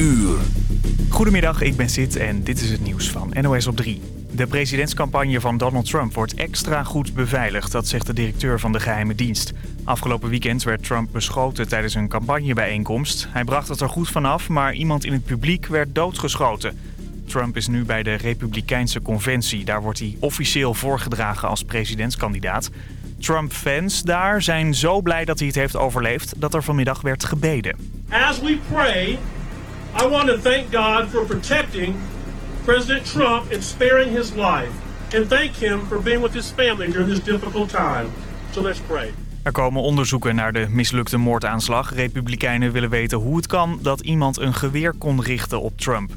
uur. Goedemiddag, ik ben Sid en dit is het nieuws van NOS op 3. De presidentscampagne van Donald Trump wordt extra goed beveiligd, dat zegt de directeur van de geheime dienst. Afgelopen weekend werd Trump beschoten tijdens een campagnebijeenkomst. Hij bracht het er goed vanaf, maar iemand in het publiek werd doodgeschoten. Trump is nu bij de Republikeinse conventie. Daar wordt hij officieel voorgedragen als presidentskandidaat. Trump-fans daar zijn zo blij dat hij het heeft overleefd dat er vanmiddag werd gebeden. As we pray, I want to thank God for protecting President Trump and sparing his life. And thank him for being with his family during this difficult time. So let's pray. Er komen onderzoeken naar de mislukte moordaanslag. Republikeinen willen weten hoe het kan dat iemand een geweer kon richten op Trump.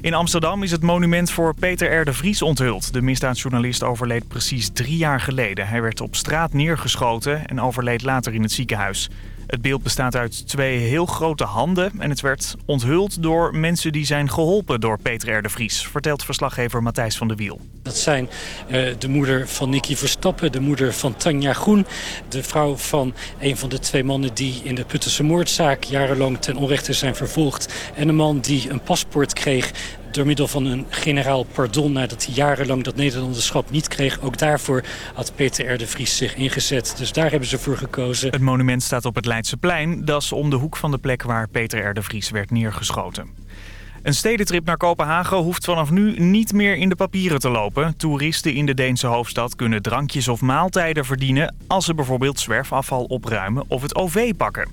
In Amsterdam is het monument voor Peter R. de Vries onthuld. De misdaadjournalist overleed precies drie jaar geleden. Hij werd op straat neergeschoten en overleed later in het ziekenhuis. Het beeld bestaat uit twee heel grote handen en het werd onthuld door mensen die zijn geholpen door Peter R. de Vries, vertelt verslaggever Matthijs van de Wiel. Dat zijn uh, de moeder van Nicky Verstappen, de moeder van Tanja Groen, de vrouw van een van de twee mannen die in de Puttense moordzaak jarenlang ten onrechte zijn vervolgd en een man die een paspoort kreeg door middel van een generaal pardon... nadat hij jarenlang dat Nederlanderschap niet kreeg. Ook daarvoor had Peter R. de Vries zich ingezet. Dus daar hebben ze voor gekozen. Het monument staat op het Leidseplein. Dat is om de hoek van de plek waar Peter R. de Vries werd neergeschoten. Een stedentrip naar Kopenhagen hoeft vanaf nu niet meer in de papieren te lopen. Toeristen in de Deense hoofdstad kunnen drankjes of maaltijden verdienen... als ze bijvoorbeeld zwerfafval opruimen of het OV pakken.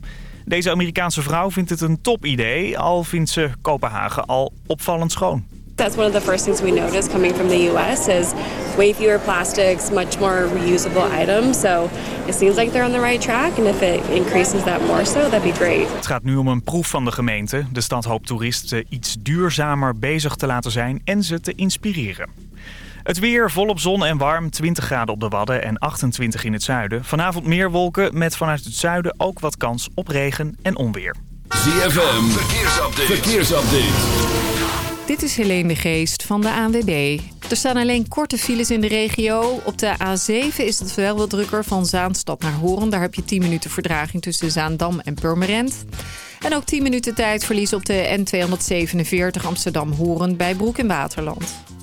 Deze Amerikaanse vrouw vindt het een top idee, al vindt ze Kopenhagen al opvallend schoon. That's one of the first things we notice coming from the US is way fewer plastics, much more reusable items. So it seems like they're on the right track. And if it increases that more so, that'd be great. Het gaat nu om een proef van de gemeente. De stad hoopt toeristen iets duurzamer bezig te laten zijn en ze te inspireren. Het weer volop zon en warm, 20 graden op de Wadden en 28 in het zuiden. Vanavond meer wolken met vanuit het zuiden ook wat kans op regen en onweer. ZFM, verkeersupdate. verkeersupdate. Dit is Helene de Geest van de ANWB. Er staan alleen korte files in de regio. Op de A7 is het wel wat drukker van Zaanstad naar Horen. Daar heb je 10 minuten verdraging tussen Zaandam en Purmerend. En ook 10 minuten tijdverlies op de N247 Amsterdam-Horen bij Broek in Waterland.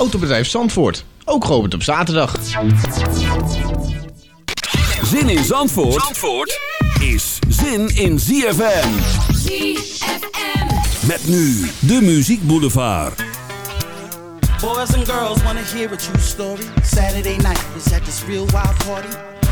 Autobedrijf Zandvoort, ook geopend op zaterdag. Zin in Zandvoort, Zandvoort is zin in ZFM. ZFM. Met nu de Muziek Boulevard. Boys and girls wanna hear a true story. Saturday night was at this real wild party.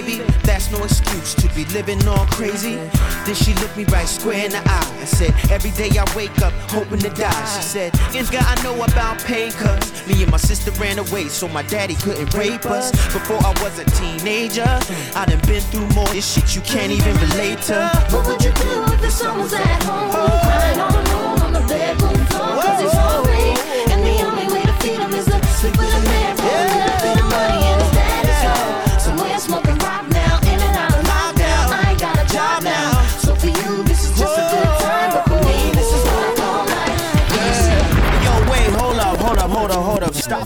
Baby. That's no excuse to be living all crazy. Then she looked me right square in the eye and said, Every day I wake up hoping to die. She said, Nigga, I know about pain, cuz me and my sister ran away so my daddy couldn't rape us. Before I was a teenager, I done been through more this shit you can't even relate to. What would you do if the son was at home? Crying all alone on the bedroom floor, cause he's hungry. Stop the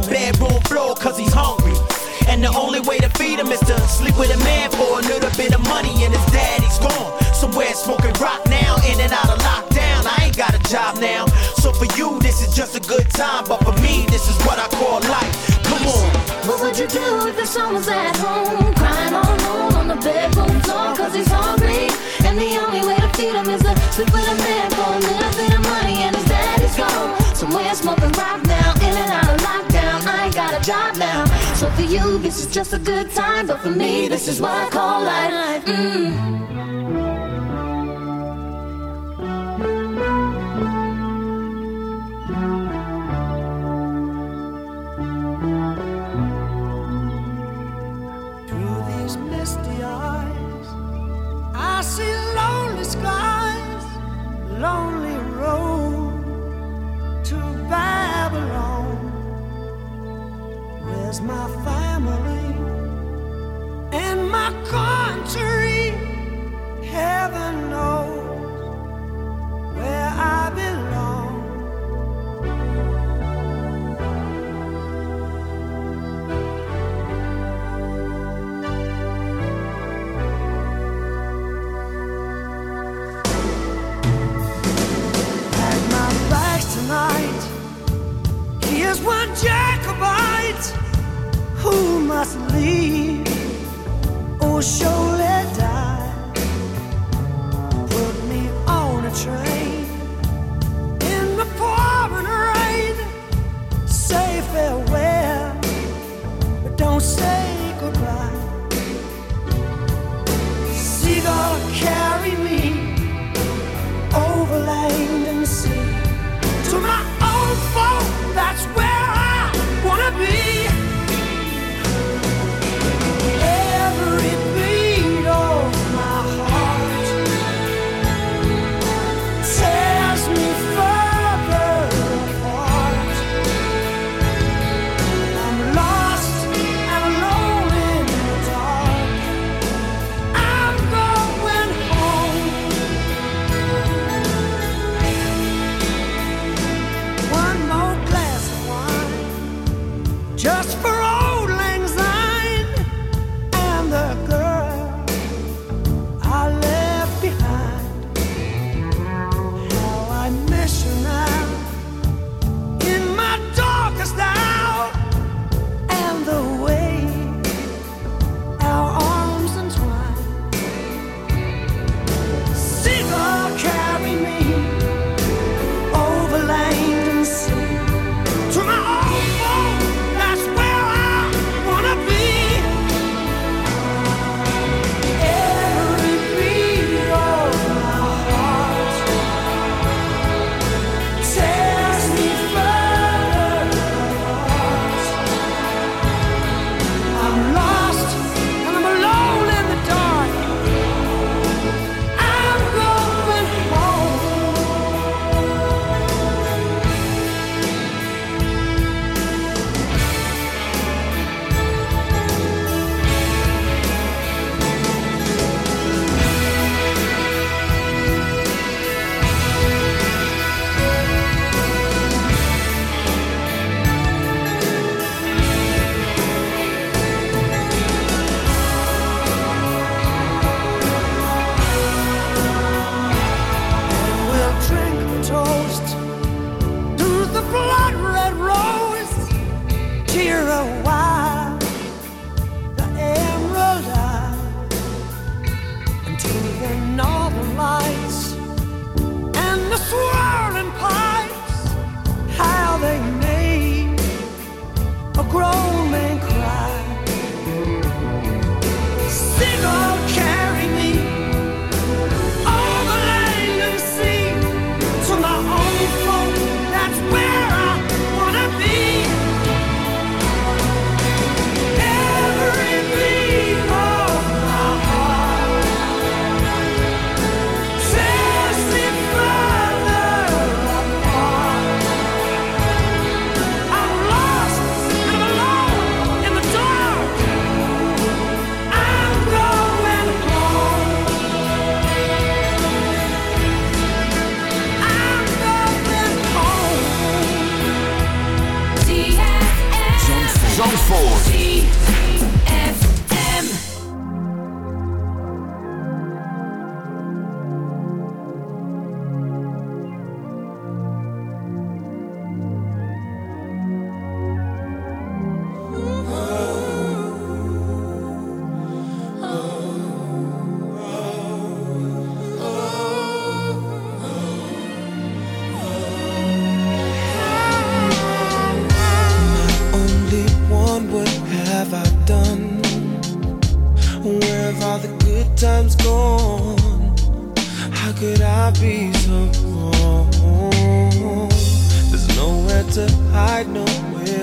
The bedroom floor cause he's hungry. And the only way to feed him is to sleep with a man for a little bit of money and his daddy's gone. Was at home? Crying all alone on the bedroom floor cause he's hungry. And the only way to feed him is to sleep with a man for a little bit of money and his daddy's gone. Somewhere smoking rock now, in and out of lockdown. I ain't got a job now. So for you, this is just a good time. But for me, this is what I call life. Mm. I see lonely skies, lonely road to Babylon. Where's my family and my country? Heaven knows where I belong. Jacobite who must leave or surely die. Put me on a train in the pouring rain. Say farewell, but don't say goodbye. Seagull, carry me over land and sea to my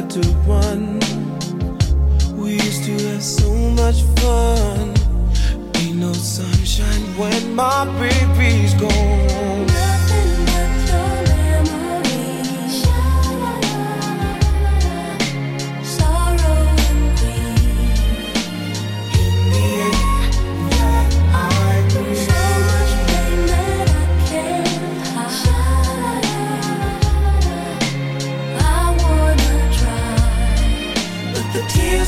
to one. We used to have so much fun. Ain't no sunshine when my baby's gone.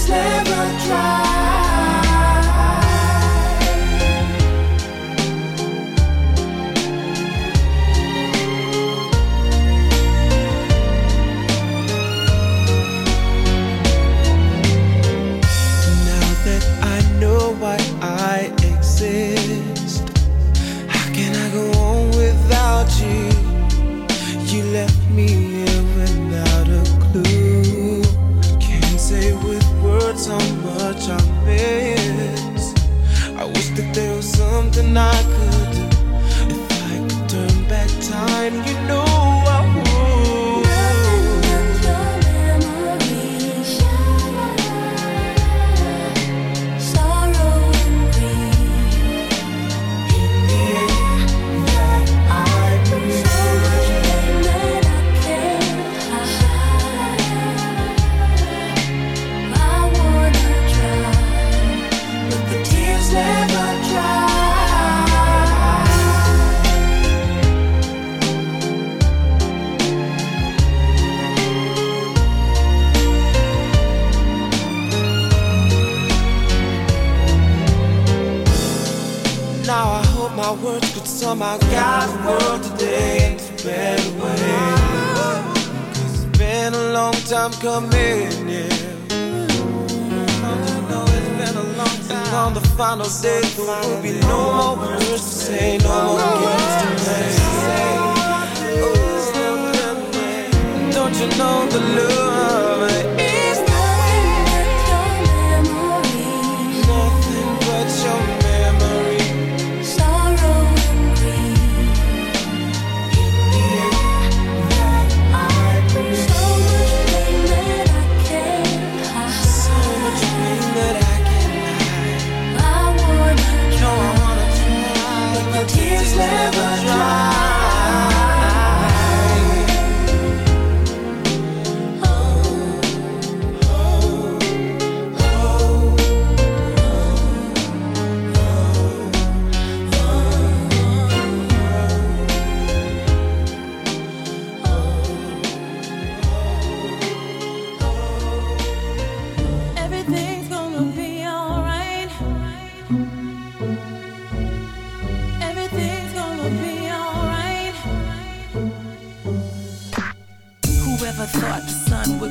Never dry. Words could somehow guide the world today into better way. Cause it's been a long time coming, yeah. And on the final day, there will be no more words to say, no more games to. Oh, Don't you know the love eh? The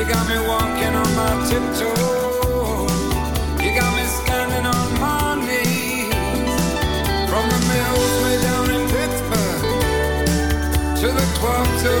You got me walking on my tiptoes. You got me standing on my knees. From the in Pittsburgh to the clubs of.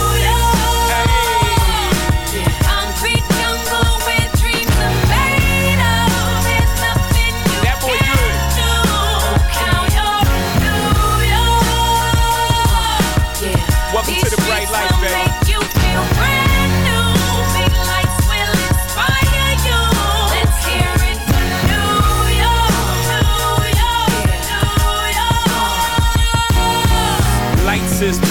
York, New York, New York. is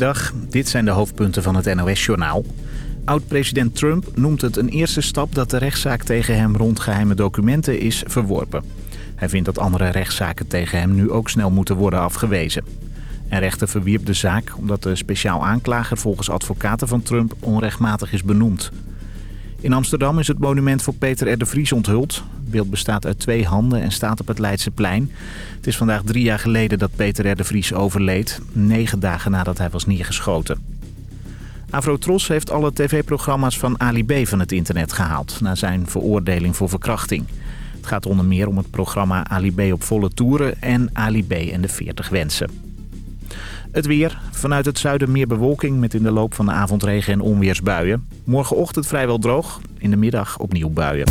Goedemiddag, dit zijn de hoofdpunten van het NOS-journaal. Oud-president Trump noemt het een eerste stap dat de rechtszaak tegen hem rond geheime documenten is verworpen. Hij vindt dat andere rechtszaken tegen hem nu ook snel moeten worden afgewezen. En rechter verwierp de zaak omdat de speciaal aanklager volgens advocaten van Trump onrechtmatig is benoemd. In Amsterdam is het monument voor Peter R. Vries onthuld. Het beeld bestaat uit twee handen en staat op het Leidseplein. Het is vandaag drie jaar geleden dat Peter R. Vries overleed. Negen dagen nadat hij was neergeschoten. Avrotros heeft alle tv-programma's van Ali B van het internet gehaald... na zijn veroordeling voor verkrachting. Het gaat onder meer om het programma Ali B op volle toeren... en Ali B en de 40 wensen. Het weer. Vanuit het zuiden meer bewolking met in de loop van de avond regen en onweersbuien. Morgenochtend vrijwel droog. In de middag opnieuw buien.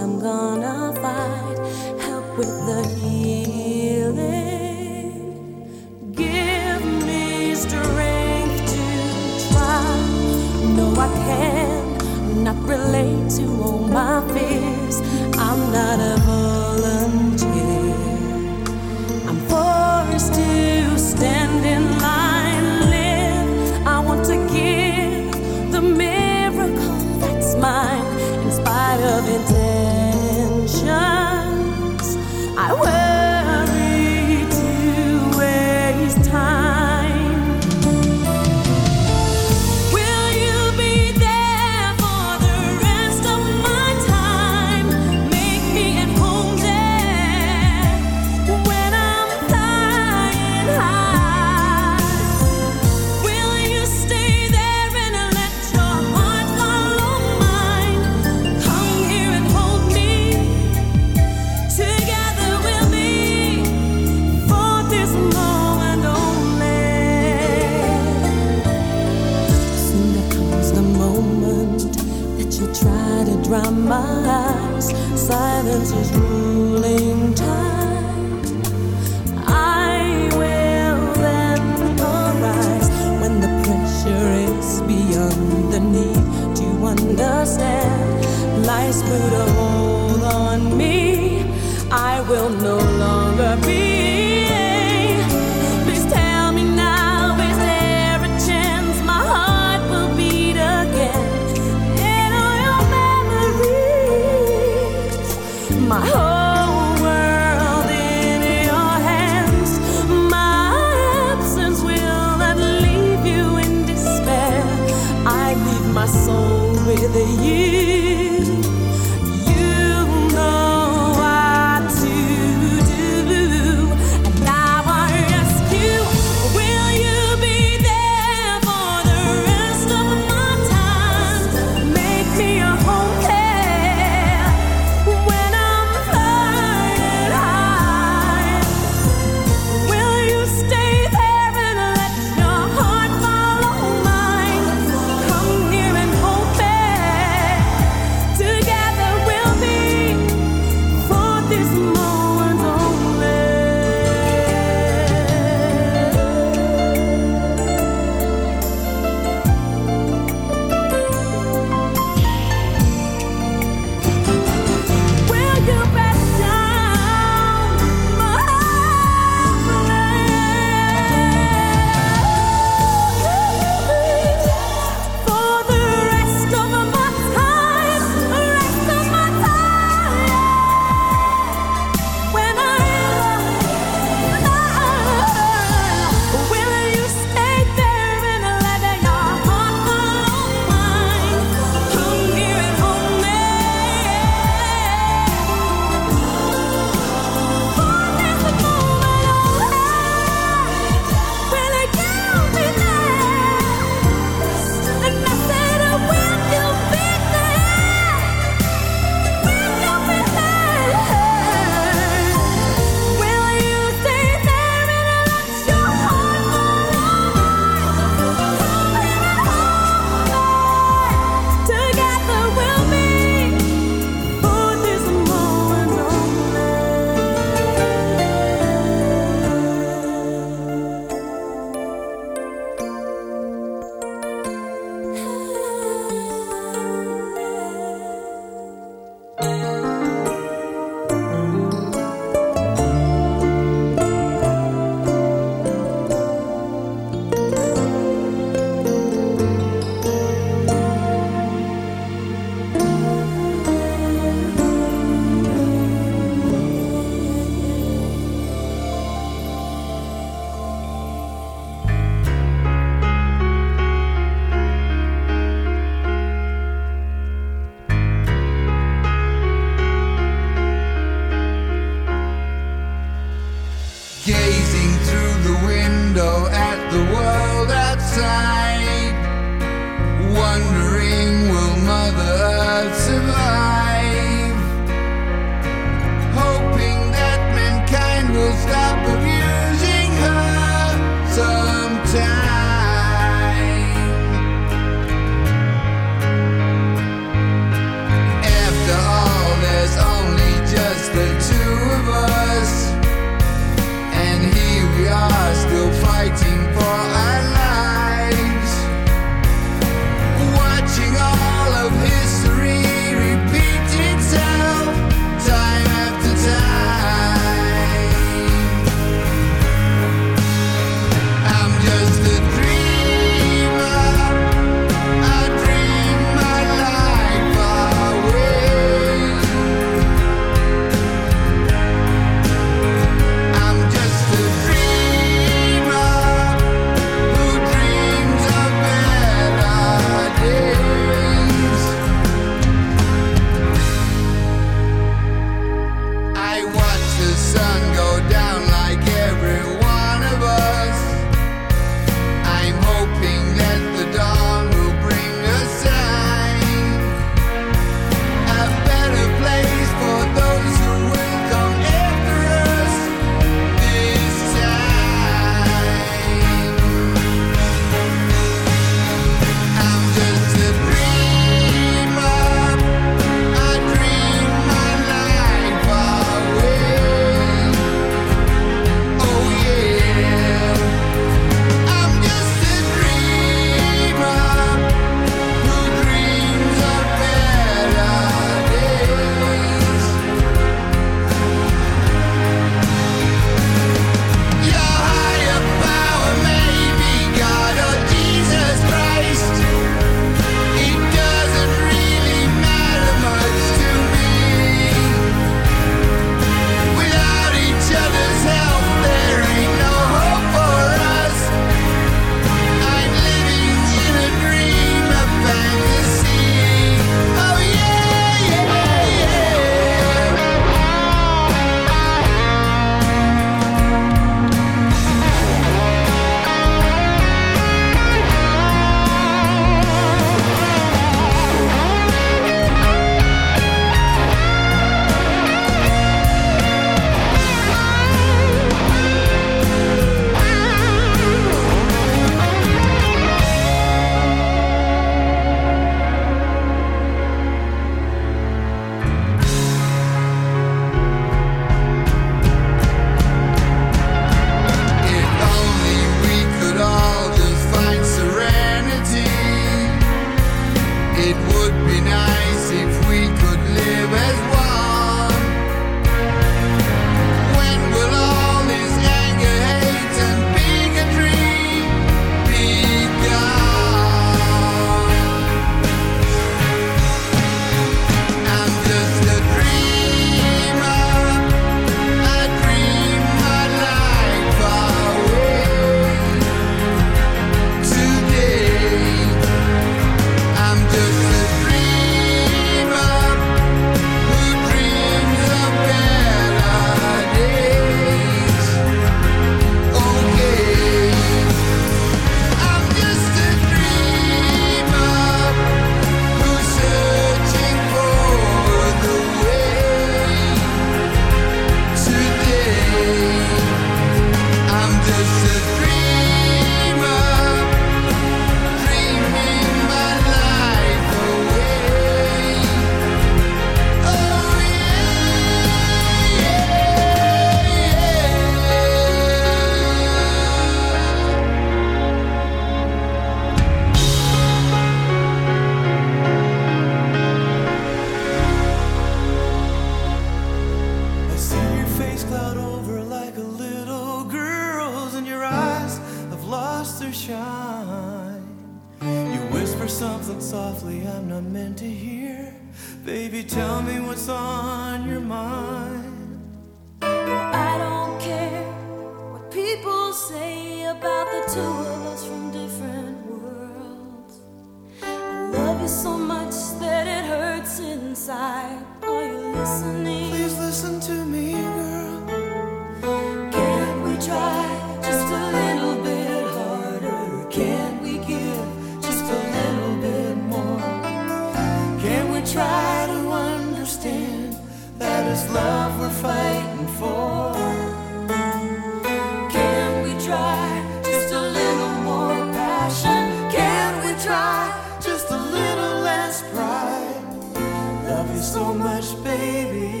so much, baby,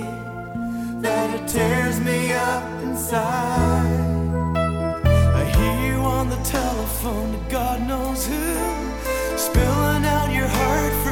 that it tears me up inside. I hear you on the telephone to God knows who, spilling out your heart.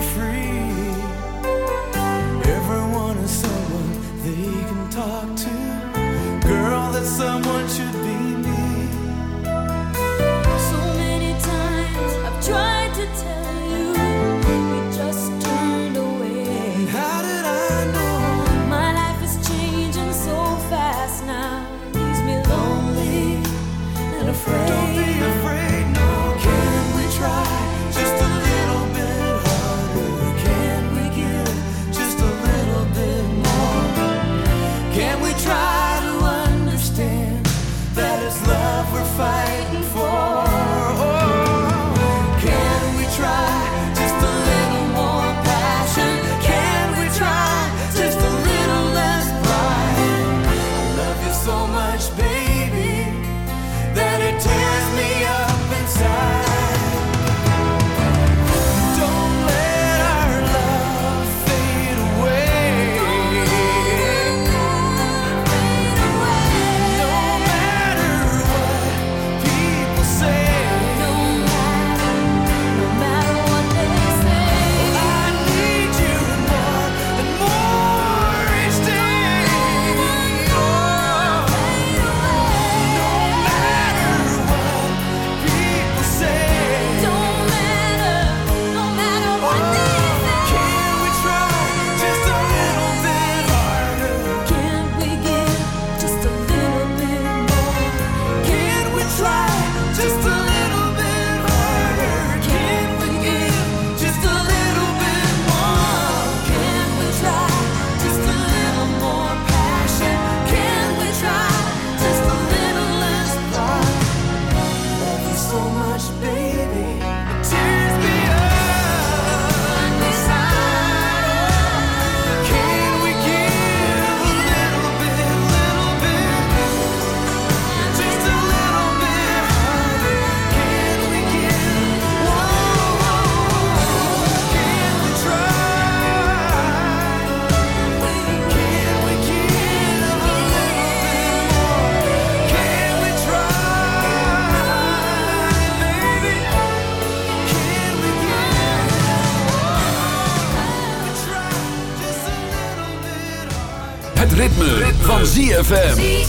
ZFM.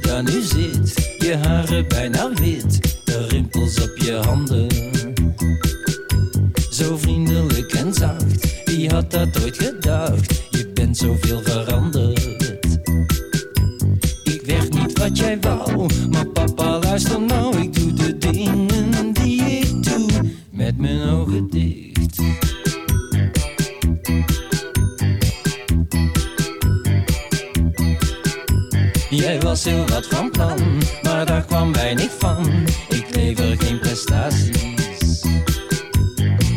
je daar nu zit. Je haren bijna wit, de rimpels op je handen. Zo vriendelijk en zacht, wie had dat ooit gedacht? Je bent zoveel veranderd. van plan, maar daar kwam weinig van. Ik lever geen prestaties.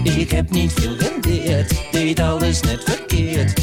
Ik heb niet veel rendeerd, deed alles net verkeerd